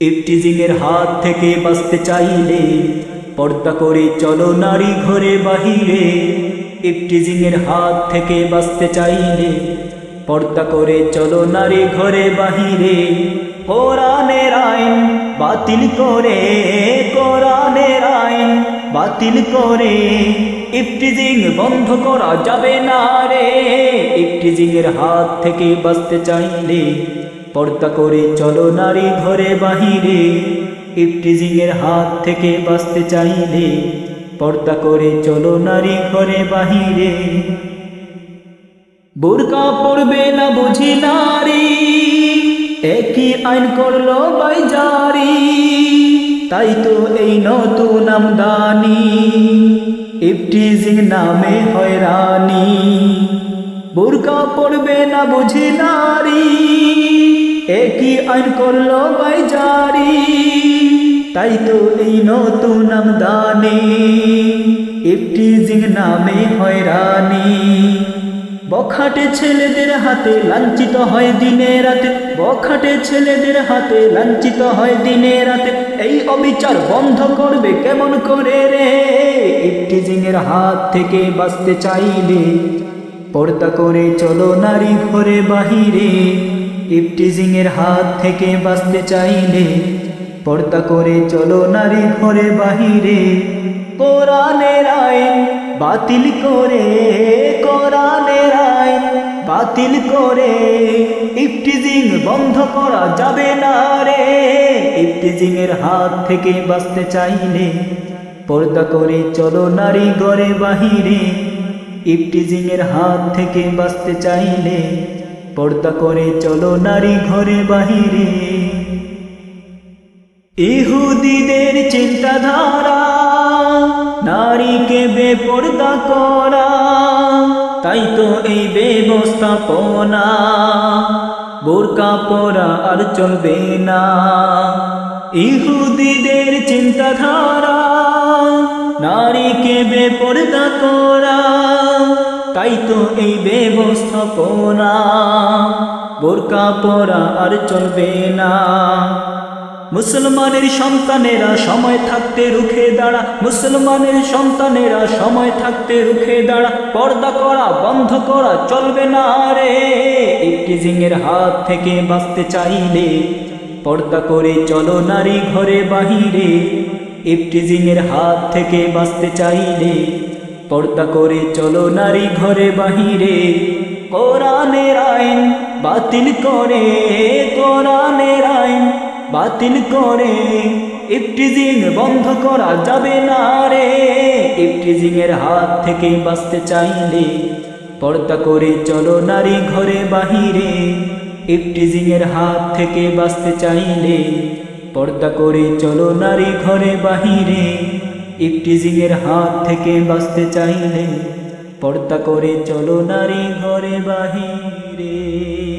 ইফটিজিংয়ের হাত থেকে বাঁচতে চাইলে পর্দা করে চলো নারী ঘরে বাহিরে। ইফটিজিংয়ের হাত থেকে বাঁচতে চাইলে পর্দা করে চলো নারী ঘরে বাহিরে। কোরআনের আইন বাতিল করে, কোরআনের আইন বাতিল করে। ইফটিজিং বন্ধ করা যাবে না রে। ইফটিজিংয়ের হাত থেকে বাঁচতে চাইলে পর্দা করে চলো নারী ঘরে বাহিরে। ইফটিজিংয়ের হাত থেকে বাঁচতে চাইলে পর্দা করে চলো নারী ঘরে বাহিরে। বোরকা পড়বে না বুঝি নারী, একই আইন করল বাইজারি। তাই তো এই নতুন আমদানি, ইফটিজিং নামে হয়রানি। বোরকা পড়বে না বুঝি নারী একই আইন করল বাইজারি। তাই তো এই নতুন আমদানি ইফটিজিং নামে হয়রানি। বখাটে ছেলেদের হাতে লাঞ্ছিত হয় দিনে রাতে, বখাটে ছেলেদের হাতে লাঞ্ছিত হয় দিনে রাতে। এই অবিচার বন্ধ করবে কেমন করে রে? ইফটিজিংয়ের হাত থেকে বাঁচতে চাইলে পর্দা করে চলো নারী ঘরে বাহিরে। ইফটিজিংয়ের হাত থেকে বাঁচতে চাইলে পর্দা করে চলো নারী ঘরে বাহিরে। কোরআনের আইন বাতিল করে, কোরআনের আইন বাতিল করে। ইফটিজিং বন্ধ করা যাবে না রে। ইফটিজিং এর হাত থেকে বাঁচতে চাইলে পর্দা করে চলো নারী ঘরে বাহিরে। ইফটিজিং এর হাত থেকে বাঁচতে চাইলে পর্দা করে চলো নারী ঘরে বাহিরে। ইহুদিদের চিন্তাধারা, নারীকে বেপর্দা করা, তাই তো এই ব্যবস্থাপনা। বোরকা পরা আর চলবে না। ইহুদিদের চিন্তাধারা, নারীকে বেপর্দা করা তো এই ব্যবস্থাপনা। বোরকা পরা আর চলবে না। মুসলমানের সন্তানেরা সময় থাকতে রুখে দাঁড়া। মুসলমানের সন্তানেরা সময় থাকতে রুখে দাঁড়া। পর্দা করা, বন্ধ করা চলবে না রে। ইফটিজিংয়ের হাত থেকে বাঁচতে চাইলে পর্দা করে চলো নারী ঘরে বাহিরে। ইফটিজিংয়ের হাত থেকে বাঁচতে চাইলে পর্দা করে চলো নারী ঘরে বাহিরে। কোরআনের আইন বাতিল করে, কোরআনের আইন বাতিল করে। ইফটিজিং বন্ধ করা যাবে না রে। ইফটিজিং এর হাত থেকে বাঁচতে চাইলে পর্দা করে চলো নারী ঘরে বাহিরে। ইফটিজিং এর হাত থেকে বাঁচতে চাইলে পর্দা করে চলো নারী ঘরে বাহিরে। ইফটিজিং এর হাত থেকে বাঁচতে চাইলে পর্দা করে চলো নারী ঘরে বাহিরে।